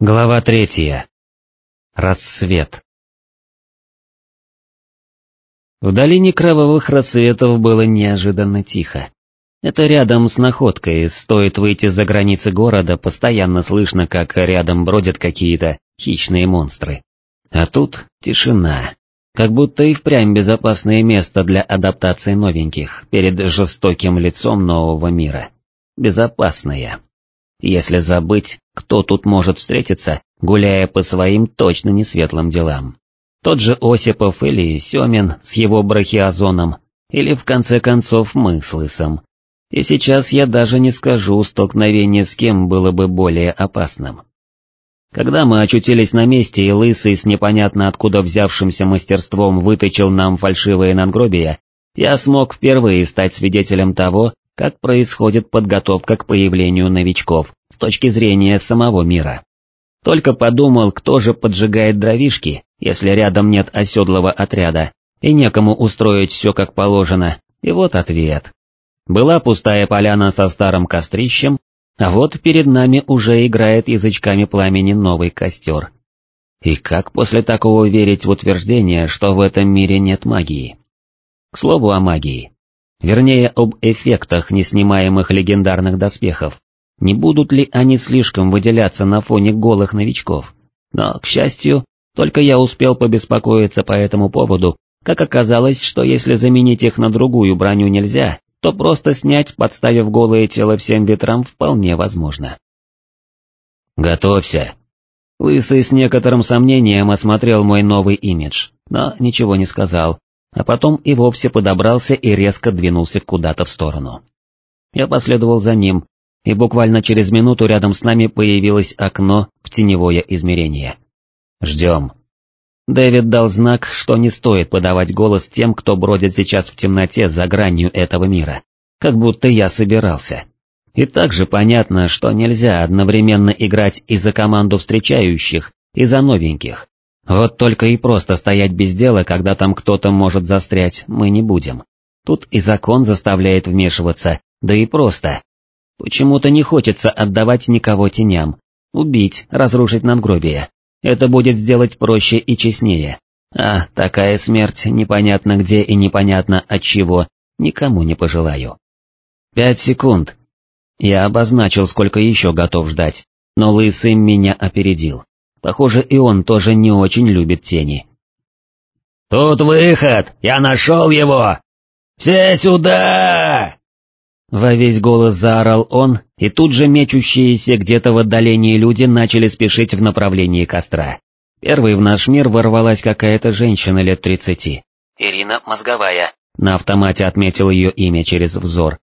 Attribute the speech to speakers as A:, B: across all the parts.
A: Глава третья. Рассвет. В долине кровавых рассветов было неожиданно тихо. Это рядом с находкой, стоит выйти за границы города, постоянно слышно, как рядом бродят какие-то хищные монстры. А тут тишина, как будто и впрямь безопасное место для адаптации новеньких перед жестоким лицом нового мира. Безопасное. Если забыть, кто тут может встретиться, гуляя по своим точно несветлым делам. Тот же Осипов или Семин с его брахиозоном, или в конце концов мы с Лысом. И сейчас я даже не скажу, столкновение с кем было бы более опасным. Когда мы очутились на месте и Лысый с непонятно откуда взявшимся мастерством выточил нам фальшивые надгробия, я смог впервые стать свидетелем того, как происходит подготовка к появлению новичков с точки зрения самого мира. Только подумал, кто же поджигает дровишки, если рядом нет оседлого отряда, и некому устроить все как положено, и вот ответ. Была пустая поляна со старым кострищем, а вот перед нами уже играет язычками пламени новый костер. И как после такого верить в утверждение, что в этом мире нет магии? К слову о магии. Вернее, об эффектах неснимаемых легендарных доспехов. Не будут ли они слишком выделяться на фоне голых новичков? Но, к счастью, только я успел побеспокоиться по этому поводу, как оказалось, что если заменить их на другую броню нельзя, то просто снять, подставив голое тело всем ветрам, вполне возможно. «Готовься!» Лысый с некоторым сомнением осмотрел мой новый имидж, но ничего не сказал, а потом и вовсе подобрался и резко двинулся куда-то в сторону. Я последовал за ним, и буквально через минуту рядом с нами появилось окно в теневое измерение. «Ждем». Дэвид дал знак, что не стоит подавать голос тем, кто бродит сейчас в темноте за гранью этого мира, как будто я собирался. И также понятно, что нельзя одновременно играть и за команду встречающих, и за новеньких. Вот только и просто стоять без дела, когда там кто-то может застрять, мы не будем. Тут и закон заставляет вмешиваться, да и просто. Почему-то не хочется отдавать никого теням. Убить, разрушить надгробие. Это будет сделать проще и честнее. А, такая смерть непонятно где и непонятно от чего, никому не пожелаю. Пять секунд. Я обозначил, сколько еще готов ждать, но Лысый меня опередил. Похоже, и он тоже не очень любит тени. «Тут выход! Я нашел его! Все сюда!» Во весь голос заорал он, и тут же мечущиеся где-то в отдалении люди начали спешить в направлении костра. Первой в наш мир ворвалась какая-то женщина лет тридцати. Ирина Мозговая. На автомате отметил ее имя через взор.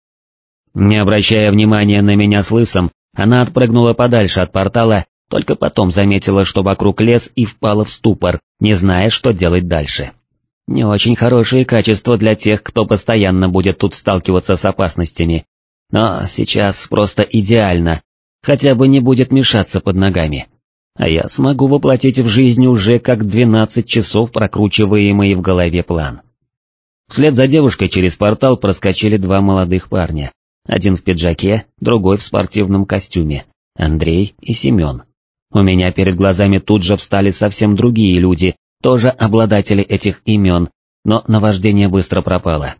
A: Не обращая внимания на меня с лысом, она отпрыгнула подальше от портала только потом заметила, что вокруг лес и впала в ступор, не зная, что делать дальше. Не очень хорошие качества для тех, кто постоянно будет тут сталкиваться с опасностями. Но сейчас просто идеально, хотя бы не будет мешаться под ногами. А я смогу воплотить в жизнь уже как 12 часов прокручиваемый в голове план. Вслед за девушкой через портал проскочили два молодых парня. Один в пиджаке, другой в спортивном костюме. Андрей и Семен. У меня перед глазами тут же встали совсем другие люди, тоже обладатели этих имен, но наваждение быстро пропало.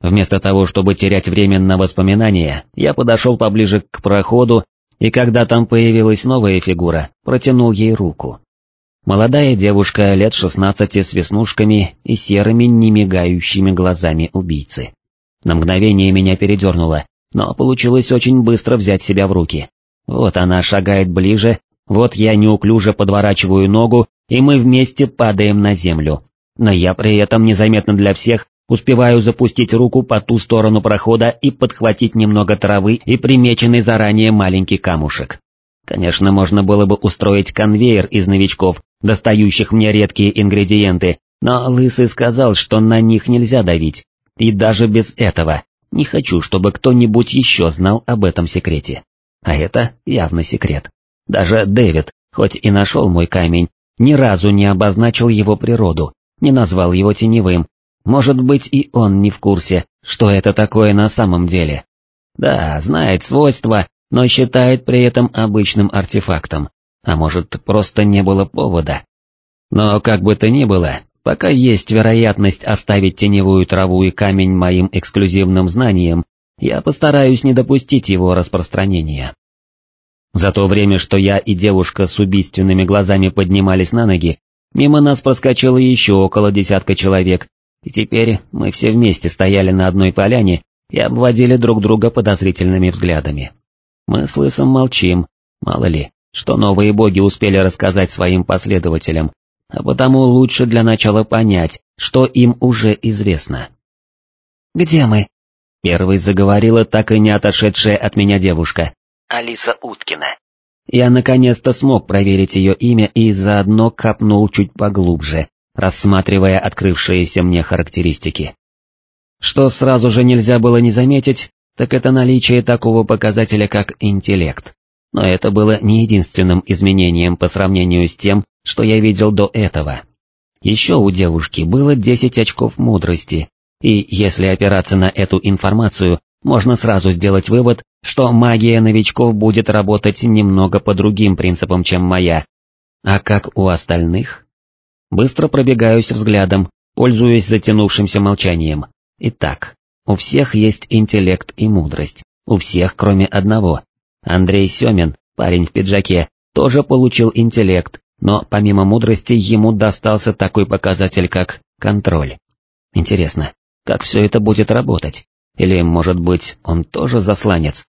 A: Вместо того, чтобы терять время на воспоминания, я подошел поближе к проходу, и когда там появилась новая фигура, протянул ей руку. Молодая девушка лет шестнадцати с веснушками и серыми немигающими глазами убийцы. На мгновение меня передернуло, но получилось очень быстро взять себя в руки. Вот она шагает ближе, вот я неуклюже подворачиваю ногу, и мы вместе падаем на землю. Но я при этом незаметно для всех успеваю запустить руку по ту сторону прохода и подхватить немного травы и примеченный заранее маленький камушек. Конечно, можно было бы устроить конвейер из новичков, достающих мне редкие ингредиенты, но Лысый сказал, что на них нельзя давить, и даже без этого не хочу, чтобы кто-нибудь еще знал об этом секрете. А это явно секрет. Даже Дэвид, хоть и нашел мой камень, ни разу не обозначил его природу, не назвал его теневым. Может быть и он не в курсе, что это такое на самом деле. Да, знает свойства, но считает при этом обычным артефактом. а может просто не было повода. Но как бы то ни было, пока есть вероятность оставить теневую траву и камень моим эксклюзивным знанием, я постараюсь не допустить его распространения. За то время, что я и девушка с убийственными глазами поднимались на ноги, мимо нас проскочило еще около десятка человек, и теперь мы все вместе стояли на одной поляне и обводили друг друга подозрительными взглядами. Мы с Лысом молчим, мало ли, что новые боги успели рассказать своим последователям, а потому лучше для начала понять, что им уже известно.
B: «Где мы?»
A: Первой заговорила так и не отошедшая от меня девушка.
B: Алиса Уткина.
A: Я наконец-то смог проверить ее имя и заодно копнул чуть поглубже, рассматривая открывшиеся мне характеристики. Что сразу же нельзя было не заметить, так это наличие такого показателя, как интеллект. Но это было не единственным изменением по сравнению с тем, что я видел до этого. Еще у девушки было 10 очков мудрости, и если опираться на эту информацию, можно сразу сделать вывод, что магия новичков будет работать немного по другим принципам, чем моя. А как у остальных? Быстро пробегаюсь взглядом, пользуясь затянувшимся молчанием. Итак, у всех есть интеллект и мудрость, у всех кроме одного. Андрей Семин, парень в пиджаке, тоже получил интеллект, но помимо мудрости ему достался такой показатель, как контроль. Интересно, как все это будет работать? Или, может быть, он тоже засланец?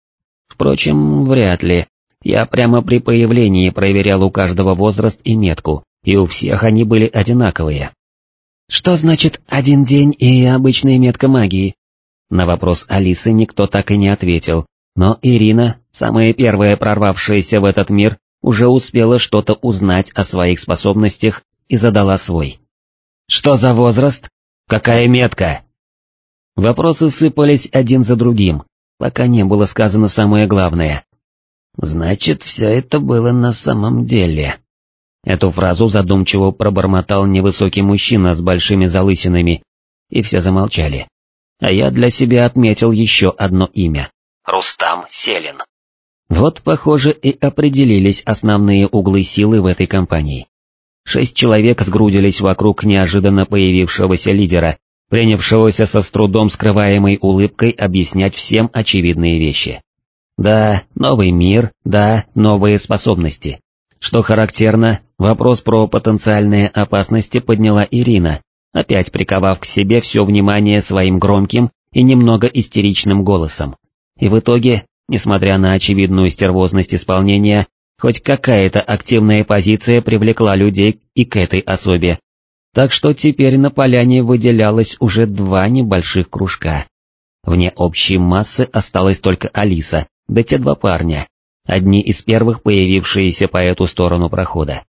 A: Впрочем, вряд ли. Я прямо при появлении проверял у каждого возраст и метку, и у всех они были одинаковые.
B: Что значит «один день» и обычная метка магии?
A: На вопрос Алисы никто так и не ответил, но Ирина, самая первая прорвавшаяся в этот мир, уже успела что-то узнать о своих способностях и задала свой. «Что за возраст? Какая метка?» Вопросы сыпались один за другим, пока не было сказано самое главное. «Значит, все это было на самом деле». Эту фразу задумчиво пробормотал невысокий мужчина с большими залысинами, и все замолчали. А я для себя отметил еще одно имя.
B: Рустам Селин.
A: Вот, похоже, и определились основные углы силы в этой компании. Шесть человек сгрудились вокруг неожиданно появившегося лидера, принявшегося со с трудом скрываемой улыбкой объяснять всем очевидные вещи. Да, новый мир, да, новые способности. Что характерно, вопрос про потенциальные опасности подняла Ирина, опять приковав к себе все внимание своим громким и немного истеричным голосом. И в итоге, несмотря на очевидную стервозность исполнения, хоть какая-то активная позиция привлекла людей и к этой особе. Так что теперь на поляне выделялось уже два небольших кружка. Вне общей массы осталась только Алиса, да те два парня, одни из первых появившиеся по эту сторону прохода.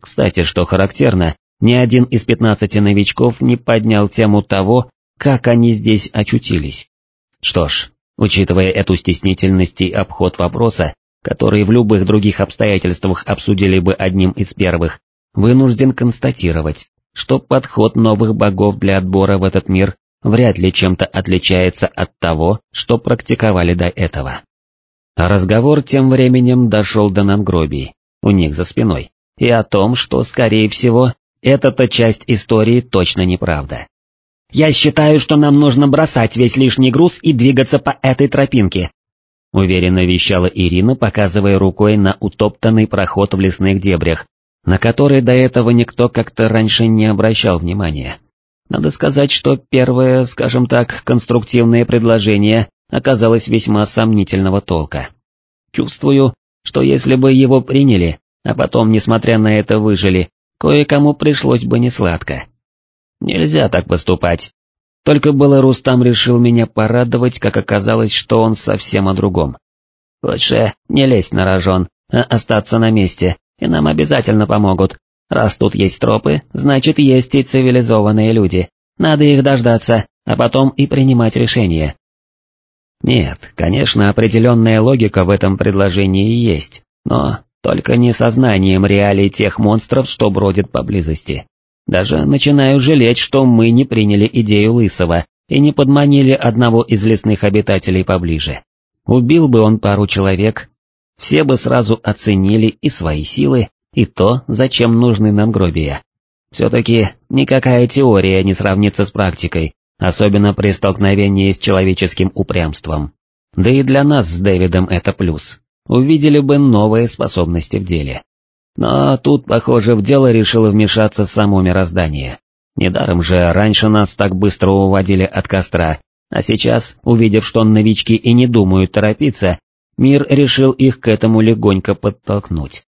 A: Кстати, что характерно, ни один из пятнадцати новичков не поднял тему того, как они здесь очутились. Что ж, учитывая эту стеснительность и обход вопроса, который в любых других обстоятельствах обсудили бы одним из первых, вынужден констатировать, что подход новых богов для отбора в этот мир вряд ли чем-то отличается от того, что практиковали до этого. Разговор тем временем дошел до надгробий, у них за спиной, и о том, что, скорее всего, эта-то часть истории точно неправда.
B: «Я считаю, что нам нужно бросать весь лишний груз и двигаться по этой тропинке»,
A: уверенно вещала Ирина, показывая рукой на утоптанный проход в лесных дебрях, на который до этого никто как-то раньше не обращал внимания. Надо сказать, что первое, скажем так, конструктивное предложение оказалось весьма сомнительного толка. Чувствую, что если бы его приняли, а потом, несмотря на это, выжили, кое-кому пришлось бы несладко. Нельзя так поступать. Только было Рустам решил меня порадовать, как оказалось, что он совсем о другом. Лучше не лезть на рожон, а остаться на месте, и нам обязательно помогут. Раз тут есть тропы, значит есть и цивилизованные люди. Надо их дождаться, а потом и принимать решения. Нет, конечно, определенная логика в этом предложении есть, но только не сознанием реалий тех монстров, что бродят поблизости. Даже начинаю жалеть, что мы не приняли идею Лысого и не подманили одного из лесных обитателей поближе. Убил бы он пару человек, все бы сразу оценили и свои силы, и то, зачем нужны надгробия. Все-таки никакая теория не сравнится с практикой, особенно при столкновении с человеческим упрямством. Да и для нас с Дэвидом это плюс. Увидели бы новые способности в деле. Но тут, похоже, в дело решило вмешаться само мироздание. Недаром же раньше нас так быстро уводили от костра, а сейчас, увидев, что новички и не думают торопиться, мир решил их к этому легонько подтолкнуть.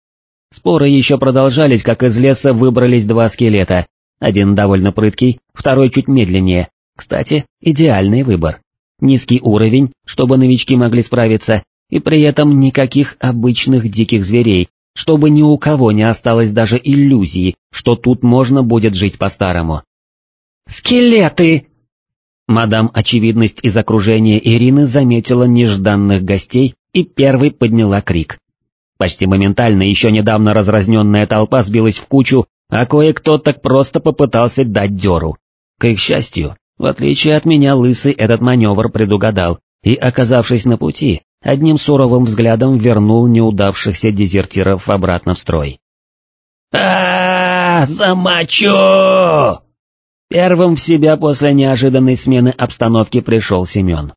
A: Споры еще продолжались, как из леса выбрались два скелета, один довольно прыткий, второй чуть медленнее. Кстати, идеальный выбор. Низкий уровень, чтобы новички могли справиться, и при этом никаких обычных диких зверей, чтобы ни у кого не осталось даже иллюзии, что тут можно будет жить по-старому.
B: «Скелеты!»
A: Мадам Очевидность из окружения Ирины заметила нежданных гостей и первой подняла крик. Почти моментально еще недавно разразненная толпа сбилась в кучу, а кое-кто так просто попытался дать дёру. К их счастью, в отличие от меня Лысый этот маневр предугадал и, оказавшись на пути, одним суровым взглядом вернул неудавшихся дезертиров обратно в строй.
B: а, -а, -а Замочу!»
A: Первым в себя после неожиданной смены обстановки пришел Семен.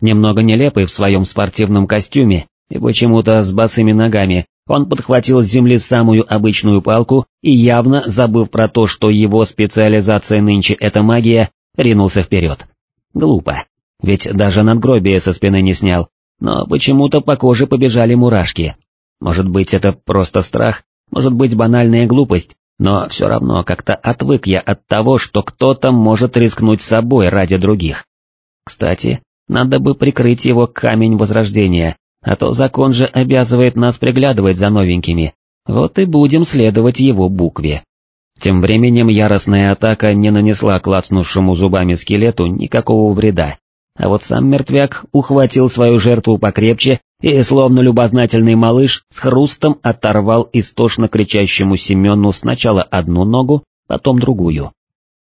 A: Немного нелепый в своем спортивном костюме и почему-то с босыми ногами, он подхватил с земли самую обычную палку и, явно забыв про то, что его специализация нынче это магия, ринулся вперед. Глупо, ведь даже надгробие со спины не снял, но почему-то по коже побежали мурашки. Может быть это просто страх, может быть банальная глупость, но все равно как-то отвык я от того, что кто-то может рискнуть собой ради других. Кстати, надо бы прикрыть его камень возрождения, а то закон же обязывает нас приглядывать за новенькими, вот и будем следовать его букве. Тем временем яростная атака не нанесла клацнувшему зубами скелету никакого вреда, а вот сам мертвяк ухватил свою жертву покрепче и, словно любознательный малыш, с хрустом оторвал истошно кричащему Семену сначала одну ногу, потом другую.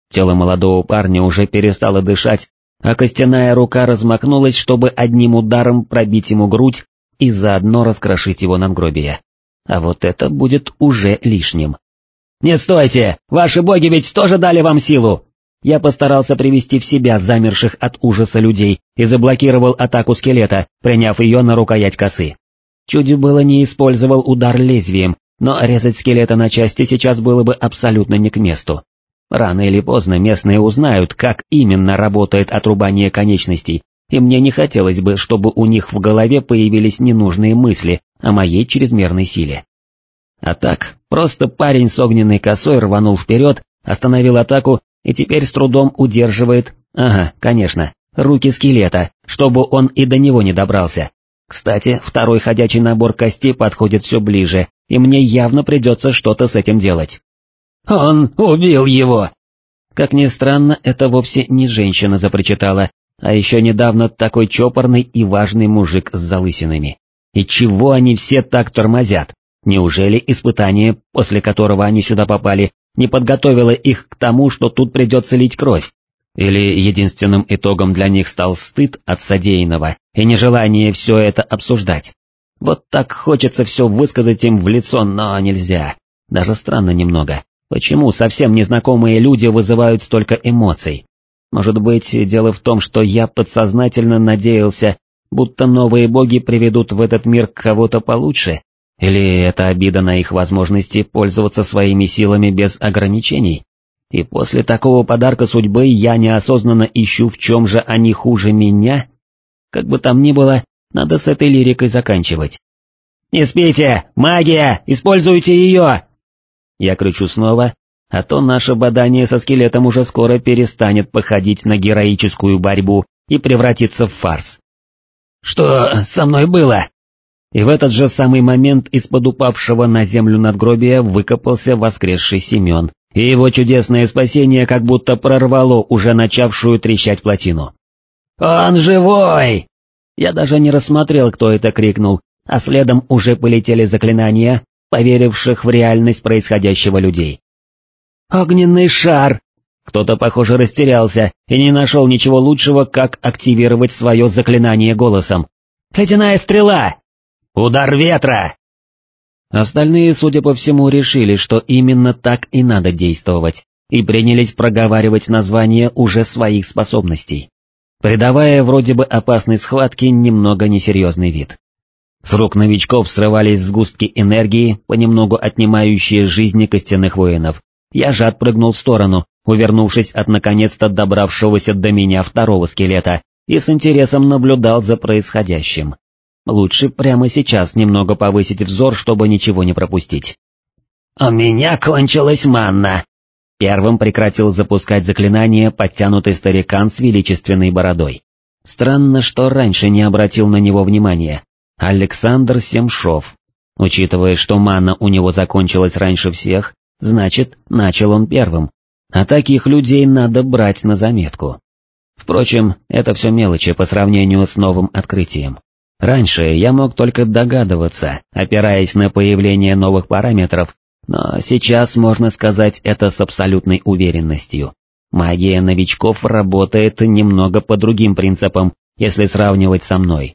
A: Тело молодого парня уже перестало дышать, а костяная рука размахнулась, чтобы одним ударом пробить ему грудь и заодно раскрошить его надгробие. А вот это будет уже лишним. «Не стойте! Ваши боги ведь тоже дали вам силу!» Я постарался привести в себя замерших от ужаса людей и заблокировал атаку скелета, приняв ее на рукоять косы. Чуть было не использовал удар лезвием, но резать скелета на части сейчас было бы абсолютно не к месту. Рано или поздно местные узнают, как именно работает отрубание конечностей, и мне не хотелось бы, чтобы у них в голове появились ненужные мысли о моей чрезмерной силе. А так, просто парень с огненной косой рванул вперед, остановил атаку и теперь с трудом удерживает, ага, конечно, руки скелета, чтобы он и до него не добрался. Кстати, второй ходячий набор костей подходит все ближе, и мне явно придется что-то с этим делать.
B: «Он убил его!»
A: Как ни странно, это вовсе не женщина запричитала, а еще недавно такой чопорный и важный мужик с залысинами. И чего они все так тормозят? Неужели испытание, после которого они сюда попали, не подготовило их к тому, что тут придется лить кровь? Или единственным итогом для них стал стыд от содеянного и нежелание все это обсуждать? Вот так хочется все высказать им в лицо, но нельзя. Даже странно немного. Почему совсем незнакомые люди вызывают столько эмоций? Может быть, дело в том, что я подсознательно надеялся, будто новые боги приведут в этот мир кого-то получше? Или это обида на их возможности пользоваться своими силами без ограничений? И после такого подарка судьбы я неосознанно ищу, в чем же они хуже меня? Как бы там ни было, надо с этой лирикой заканчивать.
B: «Не спите! Магия! Используйте ее!»
A: Я кричу снова, а то наше бадание со скелетом уже скоро перестанет походить на героическую борьбу и превратится в фарс.
B: «Что со мной было?»
A: И в этот же самый момент из-под упавшего на землю надгробия выкопался воскресший Семен, и его чудесное спасение как будто прорвало уже начавшую трещать плотину.
B: «Он живой!»
A: Я даже не рассмотрел, кто это крикнул, а следом уже полетели заклинания, поверивших в реальность происходящего людей.
B: «Огненный шар!»
A: Кто-то, похоже, растерялся и не нашел ничего лучшего, как активировать свое заклинание голосом.
B: «Ледяная стрела!» «Удар ветра!»
A: Остальные, судя по всему, решили, что именно так и надо действовать, и принялись проговаривать название уже своих способностей, придавая вроде бы опасной схватке немного несерьезный вид. С рук новичков срывались сгустки энергии, понемногу отнимающие жизни костяных воинов. Я же отпрыгнул в сторону, увернувшись от наконец-то добравшегося до меня второго скелета, и с интересом наблюдал за происходящим. Лучше прямо сейчас немного повысить взор, чтобы ничего не пропустить.
B: «У меня кончилась манна!»
A: Первым прекратил запускать заклинание подтянутый старикан с величественной бородой. Странно, что раньше не обратил на него внимания. Александр Семшов. Учитывая, что мана у него закончилась раньше всех, значит, начал он первым. А таких людей надо брать на заметку. Впрочем, это все мелочи по сравнению с новым открытием. Раньше я мог только догадываться, опираясь на появление новых параметров, но сейчас можно сказать это с абсолютной уверенностью. Магия новичков работает немного по другим принципам, если сравнивать со мной.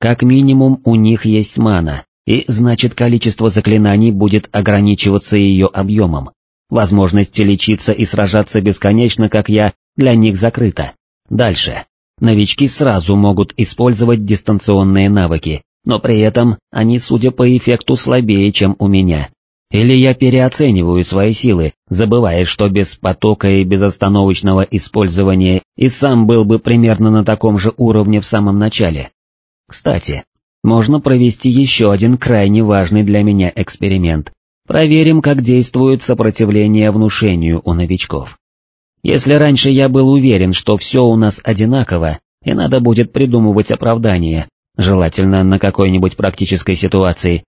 A: Как минимум у них есть мана, и значит количество заклинаний будет ограничиваться ее объемом. Возможность лечиться и сражаться бесконечно, как я, для них закрыта. Дальше. Новички сразу могут использовать дистанционные навыки, но при этом они, судя по эффекту, слабее, чем у меня. Или я переоцениваю свои силы, забывая, что без потока и безостановочного использования и сам был бы примерно на таком же уровне в самом начале. Кстати, можно провести еще один крайне важный для меня эксперимент. Проверим, как действует сопротивление внушению у новичков. Если раньше я был уверен, что все у нас одинаково, и надо будет придумывать оправдание, желательно на какой-нибудь практической ситуации,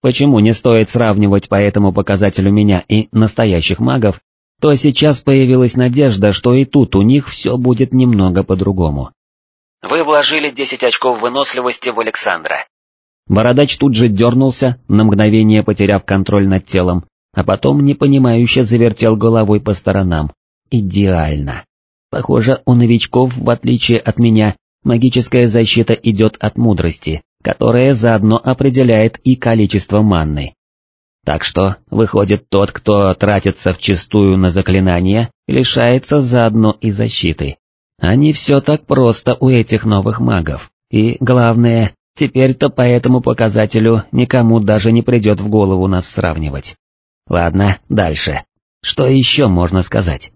A: почему не стоит сравнивать по этому показателю меня и настоящих магов, то сейчас появилась надежда, что и тут у них все будет немного по-другому.
B: Вы вложили 10 очков выносливости в Александра.
A: Бородач тут же дернулся, на мгновение потеряв контроль над телом, а потом непонимающе завертел головой по сторонам. Идеально. Похоже, у новичков, в отличие от меня, магическая защита идет от мудрости, которая заодно определяет и количество манны. Так что, выходит, тот, кто тратится вчистую на заклинания, лишается заодно и защиты. Не все так просто у этих новых магов, и, главное, теперь-то по этому показателю никому даже не придет в голову нас сравнивать. Ладно, дальше. Что еще можно сказать?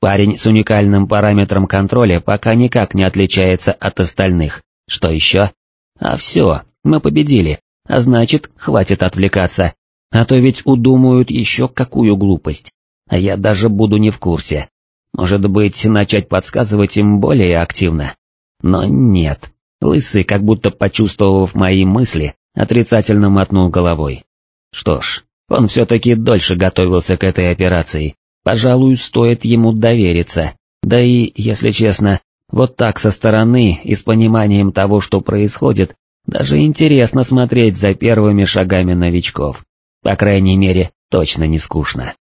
A: Парень с уникальным параметром контроля пока никак не отличается от остальных. Что еще? А все, мы победили, а значит, хватит отвлекаться, а то ведь удумают еще какую глупость, а я даже буду не в курсе. Может быть, начать подсказывать им более активно? Но нет. Лысый, как будто почувствовав мои мысли, отрицательно мотнул головой. Что ж, он все-таки дольше готовился к этой операции. Пожалуй, стоит ему довериться. Да и, если честно, вот так со стороны и с пониманием того, что происходит, даже интересно смотреть за первыми шагами новичков. По крайней мере, точно не скучно.